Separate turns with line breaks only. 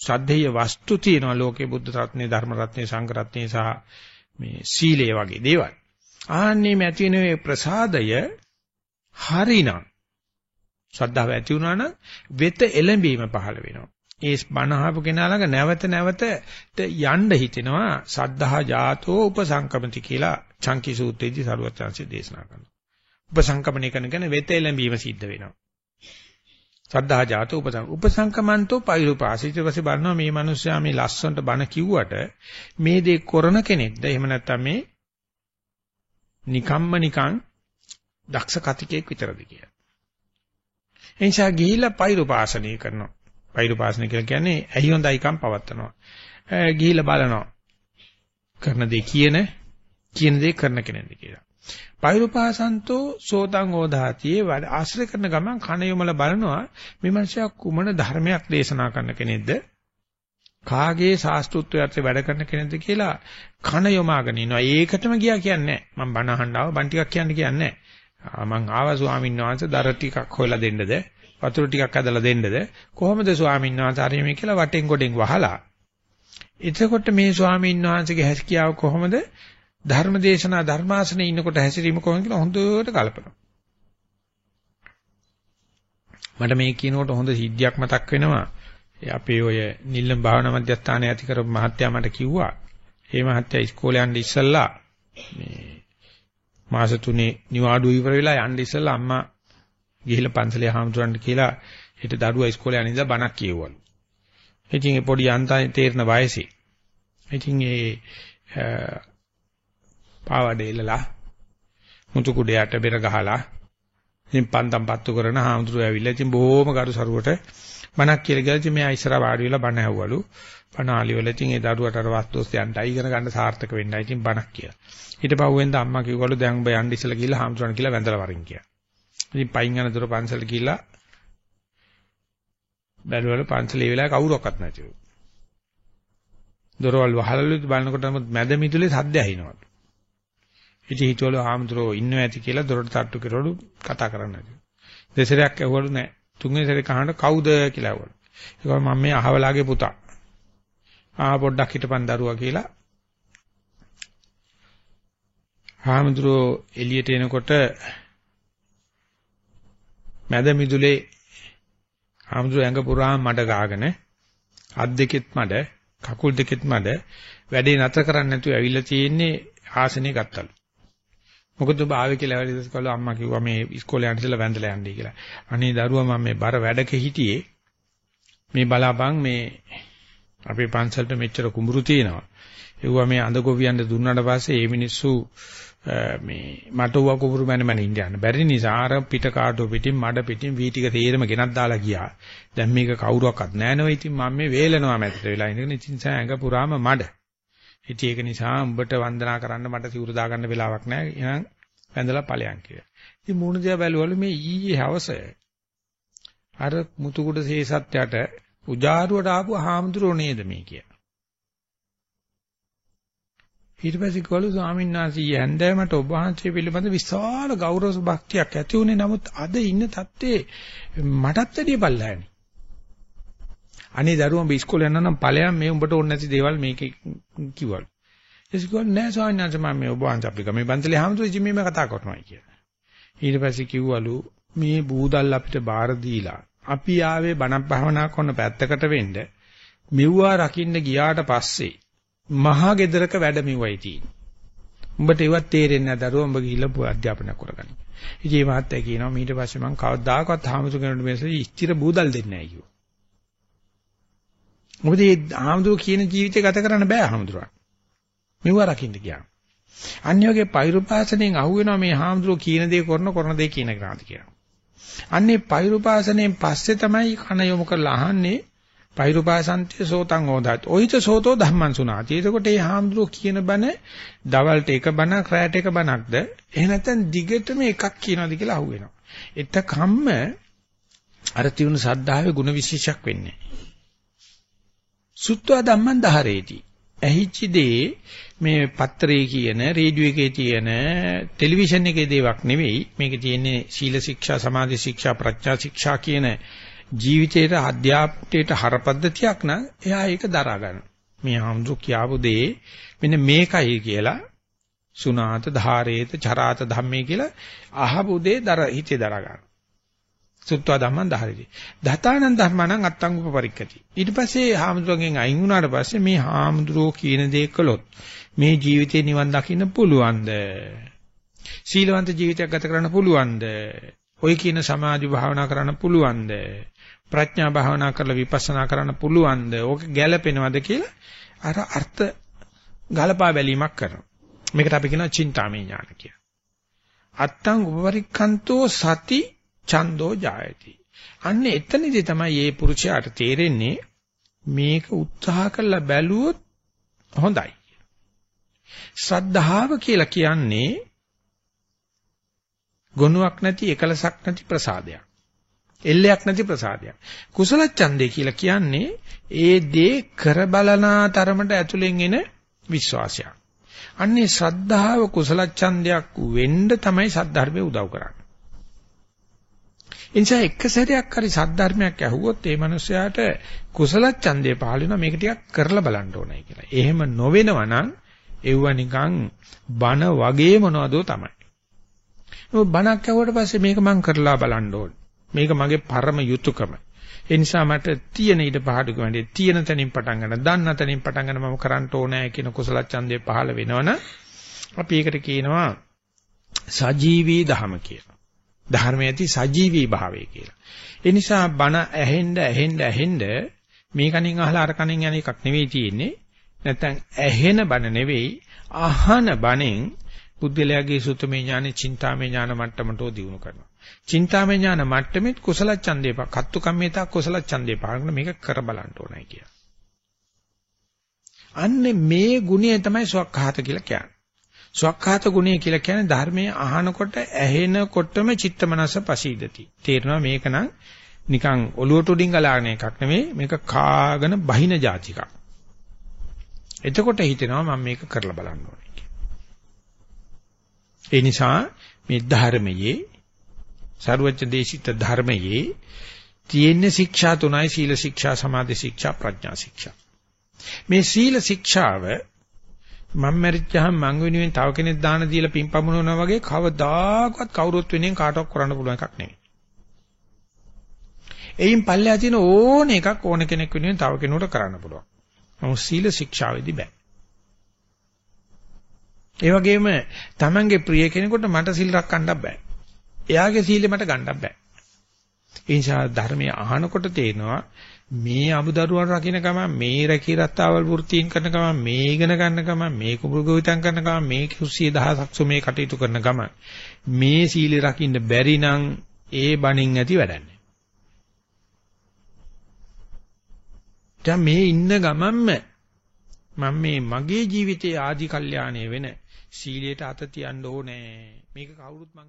ශ්‍රද්ධේය වස්තු තියෙනවා ලෝකේ බුද්ධ රත්නේ ධර්ම රත්නේ සංඝ රත්නේ සහ මේ සීලය වගේ දේවල්. ආන්නේ ඇති වෙන මේ ප්‍රසාදය හරිනම් ශ්‍රද්ධාව ඇති වුණා නම් වෙත එළඹීම පහළ වෙනවා. ඒ බණ අහපු කෙනා ළඟ නැවත නැවත යන්න හිතෙනවා සද්ධා ජාතෝ උපසංකමති කියලා චංකි සූත්‍රයේදී සරුවත් chance දේශනා කරනවා. උපසංකමණය කරන කෙනා වෙත එළඹීම සිද්ධ වෙනවා. සද්ධා ජාත උපසං උපසංකමන්තෝ පෛරුපාසිත ඊපස්සේ බලනවා මේ මිනිස්සයා මේ ලස්සනට බණ කිව්වට මේ දේ කරන කෙනෙක්ද එහෙම නැත්නම් මේ නිකම්ම නිකං දක්ෂ කතිකෙක් විතරද කියලා. එනිසා ගිහිල්ලා පෛරුපාසනය කරනවා. පෛරුපාසනය කියලා කියන්නේ ඇහි හොඳයිකම් පවත්නවා. ගිහිල්ලා බලනවා. කරන දේ කියන කියන දේ කරන කෙනෙක්ද කියලා. පෛරුපාසන්තෝ සෝතං ඕදාතියේ වැඩ ආශ්‍රය කරන ගමන් කන යොමල බලනවා මේ මනුස්සයා කුමන ධර්මයක් දේශනා කරන කෙනෙක්ද? කාගේ ශාස්ත්‍රුත්වයට වැඩ කරන කෙනෙක්ද කියලා කන යොමාගෙන ඉනවා. ඒකටම ගියා කියන්නේ මම බණ අහන්න ආව බණ ටිකක් කියන්න කියන්නේ මං ආවා ස්වාමීන් වහන්සේ දර ටිකක් හොයලා දෙන්නද? වතුර ටිකක් ඇදලා දෙන්නද? කොහොමද ස්වාමීන් වහන්සේ හරි මේ කියලා වටෙන් ගොඩෙන් වහලා. එතකොට මේ ස්වාමීන් වහන්සේගේ හැකියාව කොහොමද? ධර්ම දේශනා ධර්මාසනේ ඉන්නකොට හැසිරීම කොහොමද කියලා හොඳට කල්පනා. මට මේ කියනකොට හොඳ සිද්ධියක් මතක් වෙනවා. අපේ ඔය නිල්ලම් භාවනා මධ්‍යස්ථානයේ ඇති කරපු මහත්තයා මට කිව්වා. මේ මහත්තයා ඉස්කෝලේ යන්න ඉස්සෙල්ලා මේ මාස තුනේ නිවාඩුව ඉවර වෙලා යන්න ඉස්සෙල්ලා අම්මා ගිහිල්ලා පන්සලේ හාමුදුරන්ට කියලා හිට දරුවා ඉස්කෝලේ යන ඉඳලා බණක් කියවවලු. ඉතින් ඒ පොඩි යන්තම් තේරෙන වයසේ. ඉතින් ඒ පාවඩ එල්ලලා මුතු කුඩයට බෙර ගහලා ඉතින් පන්තම් පත්තු කරන හාමුදුරුවෝ ඇවිල්ලා ඉතින් බොහොම ගරු සරුවට බණක් කියලා ගියා. ඉතින් මෙයා ඉස්සරහ වාඩි වෙලා බණ ඇහුවලු. බණ ආලි වල ඉතින් ඒ දරුවට අර වස්තුස් යන්ටයි ඉගෙන ගන්න සාර්ථක වෙන්නයි ඉතින් බණක් කියලා. ඊට පහුවෙන්ද අම්මා කිව්වලු දැන් ඔබ යන්න ඉස්සලා ගිහලා හාමුදුරන් කියලා වැඳලා වරින් කියලා. ඉතින් පයින් යන දොර පන්සල ගිහලා බැලුවල පන්සලේ වෙලාව කවුරක්වත් නැතිව. දොරවල් වහලලු. බලනකොට මැද මිදුලේ සද්ද ඇහිනවලු. ඉතින් හිතවල ආමතුරෝ ඉන්නව ඇති කියලා දොරට තට්ටු කරවලු කතා කරන්න ඇති. දෙසරයක් ඇහුවලු නෑ. තුන්වෙනි සැරේ කහන්න කවුද කියලා ඇහුවලු. ඒක මම මේ අහවලාගේ පුතා. ආ පොඩ්ඩක් හිටපන් දරුවා කියලා. ආමතුරෝ එළියට එනකොට මැද මිදුලේ ආමතුරෝ ඇඟ පුරාම මඩ ගාගෙන අත් දෙකෙත් මඩ කකුල් දෙකෙත් මඩ වැඩේ නැතර කරන්න නැතුව ඇවිල්ලා තියෙන්නේ ආසනේ ගත්තලු. මොකද ඔබ ආවේ කියලා වැඩි දවස් කළා අම්මා කිව්වා මේ ඉස්කෝලේ යන්න ඉස්සලා වැඳලා යන්නයි කියලා. අනේ දරුවා මම මේ බර වැඩක හිටියේ. මේ බලාපන් මේ අපේ පන්සලට මෙච්චර කුඹුරු තියෙනවා. ඒවා මේ අඳ ගොවියන්ට දුන්නාට පස්සේ මේ මිනිස්සු මේ මට ඌව කුඹුරු මැන මැන ඉන්න බැරි නිසා අර පිට කාටෝ පිටින් මඩ පිටින් වී ටික තේරම ගෙනත් දාලා ගියා. දැන් මේක කවුරුවක්වත් නැහැ නෝ. ඉතින් මම මේ වේලනවා මැදට වෙලා ඉඳගෙන ඉතින් ඇඟ පුරාම මඩ. ඉතින් ඒක නිසා උඹට වන්දනා කරන්න මට සිවුරු දාගන්න වෙලාවක් නැහැ. එහෙනම් වැඳලා ඵලයන් කියලා. ඉතින් මූණ දිහා බැලුවලු මේ ඊයේ හවස අර මුතුකුඩ සේසත්යට උජාරුවට ආපු හාමුදුරුවෝ නේද මේ කියලා. ඊට පස්සේ කළු ස්වාමීන් වහන්සේ යැන්දෑමට ඔබ වහන්සේ පිළිබඳ විශාල ගෞරව භක්තියක් ඇති වුණේ නමුත් අද ඉන්න තත්ත්වේ මටත් වැඩිය පල්ලෑනේ. අනේ දරුවෝ ඔබ ඉස්කෝලේ යනවා නම් ඵලයන් මේ උඹට ඕනේ නැති දේවල් මේකේ කිව්වලු. ඒකෝ නෑ ස්වාමීන් වහන්සේ මම මේ ඔබ වහන්සේ අපි ගමේ බන්තලේ හැමතුරු ඉතින් මේ කතා කරනවා කියලා. ඊට පස්සේ කිව්වලු මේ බූදල් අපිට බාර දීලා අපි ආවේ බණක් භාවනා කරන පැත්තකට වෙන්න මෙව්වා රකින්න ගියාට පස්සේ මහා ගෙදරක වැඩ මෙව්වයි තියෙන්නේ. උඹට ඒවත් තේරෙන්නේ නැහැ දරුවෝ උඹ ගිහිල්ලා අධ්‍යාපනය කරගන්න. ඉතින් මේ මහත්තයා කියනවා ඊට පස්සේ මම කවදාකවත් හාමුදුරු කෙනෙකුට මේසෙ ස්ථිර බූදල් දෙන්නේ නැහැ කිව්වා. මොකද මේ හාමුදුරු කියන ජීවිතය ගත කරන්න බෑ හාමුදුරුවෝ. මෙව රකින්න ගියා. අන්‍යෝගේ පෛරුපාසණයෙන් අහුවෙනවා මේ හාමුදුරුවෝ කියන දේ කරන කරන දේ කියන ගාති කියලා. අන්නේ පෛරුපාසණයෙන් පස්සේ තමයි කන යොමු කරලා අහන්නේ පෛරුපාසන්තේ සෝතං ඕදාත්. ඔයිත සෝතෝ ධම්මං සුනාති. එතකොට මේ හාමුදුරුවෝ කියන බණ දවල්ට එක බණක් රැයට එක බණක්ද? එහෙ නැත්නම් දිගටම එකක් කියනවාද කියලා අහුවෙනවා. එතකම්ම අර තියුණු සද්ධාවේ ಗುಣ විශේෂයක් වෙන්නේ. සුත්වා ධම්මං දහරේති. ඇහිච්ච දේ මේ පත්‍රයේ කියන රේඩියෝ එකේ තියෙන ටෙලිවිෂන් එකේ දේවක් නෙවෙයි මේකේ තියෙන්නේ සීල ශික්ෂා සමාධි ශික්ෂා ප්‍රඥා ශික්ෂා කියන ජීවිතේට අධ්‍යාපනයට හරපද්ධතියක් නම් එයා ඒක දරා ගන්න. මේ හම්සු කියාපු දේ මෙන්න මේකයි කියලා සුනාත ධාරේත චරාත ධම්මේ කියලා අහපු දේ දර හිතේ දරා ගන්න. සුත්වා ධම්මං දහරිති. දතානං ධර්මණං අත්තං උපපරික්කති. ඊට පස්සේ හාමුදුරුවන්ගෙන් අයින් වුණාට පස්සේ මේ හාමුදුරුවෝ කියන දේ කළොත් මේ ජීවිතේ නිවන් දකින්න පුළුවන්ද? සීලවන්ත ජීවිතයක් ගත කරන්න පුළුවන්ද? ඔය කියන සමාධි භාවනා කරන්න පුළුවන්ද? ප්‍රඥා භාවනා කරලා විපස්සනා කරන්න පුළුවන්ද? ඕක ගැළපෙනවද කියලා අර අර්ථ ගලපා බැලීමක් කරනවා. මේකට අපි කියනවා චින්තාමය ඥාන කියලා. අත්තං උපපරික්ඛන්තෝ සති ඡන්தோ ජායති. අන්න එතනදී තමයි මේ පුරුෂයාට තේරෙන්නේ මේක උත්සාහ කරලා බැලුවොත් හොඳයි. ශ්‍රද්ධාව කියලා කියන්නේ ගුණයක් නැති එකලසක් නැති ප්‍රසාදයක්. එල්ලයක් නැති ප්‍රසාදයක්. කුසල ඡන්දේ කියලා කියන්නේ ඒ දේ කර බලනා තරමට ඇතුලෙන් එන විශ්වාසයක්. අන්නේ ශ්‍රද්ධාව කුසල ඡන්දයක් වෙන්න තමයි සද්ධර්මයේ උදව් කරන්නේ. එනිසා එක සැරයක් හරි සද්ධර්මයක් ඇහුවොත් ඒ මනුස්සයාට කුසල ඡන්දේ පහළ වෙනවා මේක ටිකක් කරලා බලන්න ඕනයි කියලා. එහෙම නොවෙනවා නම් එව්ව නිකන් බන වගේ මොනවදෝ තමයි. නෝ බණක් ඇහුවට පස්සේ මේක මං කරලා බලන්න ඕන. මේක මගේ පරම යුතුයකම. ඒ නිසා මට තියෙන ඊට පහඩු කමන්නේ තියෙන තැනින් පටන් ගන්න, දන්න තැනින් පටන් ගන්න මම කරන්න ඕනෑ කියන කුසල ඡන්දේ පහළ වෙනවනම් අපි ඒකට කියනවා සජීවී ධහම කියලා. ධර්මයේ ඇති සජීවී භාවය කියලා. ඒ නිසා බණ ඇහෙන්න ඇහෙන්න ඇහෙන්න මේ කණින් අහලා අර කණින් යන එකක් නෙවෙයි තියෙන්නේ. නැත්තම් ඇහෙන බණ නෙවෙයි අහන බණෙන් බුද්ධලයාගේ සුතමේ ඥානෙ, චින්තාමේ ඥාන මට්ටමට දියුණු කරනවා. චින්තාමය ඥාන මට්ටමෙත් කුසල ඡන්දේ පහ කත්තු කම්මේතා කුසල ඡන්දේ පහකට මේක කර බලන්න ඕනයි කිය. අන්නේ මේ ගුණය තමයි සවක්ඛාත කියලා කියන්නේ. සවක්ඛාත ගුණය කියලා කියන්නේ ධර්මයේ අහනකොට ඇහෙනකොටම චිත්ත මනස පසීදති. තේරෙනවා මේක නම් නිකන් ඔලුවට උඩින් ගලාගෙන එකක් නෙමෙයි මේක කාගෙන බහින જાතිකක්. එතකොට හිතෙනවා මම මේක කරලා බලන්න ඕනේ ඒ නිසා මේ ධර්මයේ සරුවච්ච දේශිත ධර්මයේ තියෙන ශික්ෂා තුනයි සීල ශික්ෂා සමාධි ශික්ෂා ප්‍රඥා ශික්ෂා. මේ සීල ශික්ෂාව මම මැරිච්චහම මං වෙනුවෙන් තව කෙනෙක් දාන දීලා පින්පමුණනවා වගේ කවදාකවත් කවුරුත් වෙනුවෙන් කාටවත් කරන්න පුළුවන් එකක් නෙවෙයි. එයින් පල්ලෙහා තියෙන ඕන එකක් ඕන කෙනෙක් වෙනුවෙන් තව කෙනෙකුට කරන්න පුළුවන්. නමුත් සීල ශික්ෂාවේදී බෑ. ඒ වගේම Tamange ප්‍රිය කෙනෙකුට මට සිල් රැකන්න බෑ. එයාගේ සීලෙ මට ගන්නත් බෑ. ඒ නිසා ධර්මයේ අහනකොට තේනවා මේ අමුදරුවන් රකින්න ගම මේ රැකී රත්තාවල් වෘත්තීන් කරන ගම මේ ඉගෙන ගන්න ගම මේ කුඹුගවිතං කරන ගම මේ කුස්සිය දහසක් සුමේ කටයුතු කරන ගම මේ සීලෙ රකින්න බැරි නම් ඒ බණින් ඇති වැඩන්නේ. දැන් මේ ඉන්න ගමන්ම මම මේ මගේ ජීවිතයේ ආදි කල්යාණය වෙන සීලයට අත තියන්න ඕනේ. මේක කවුරුත් මං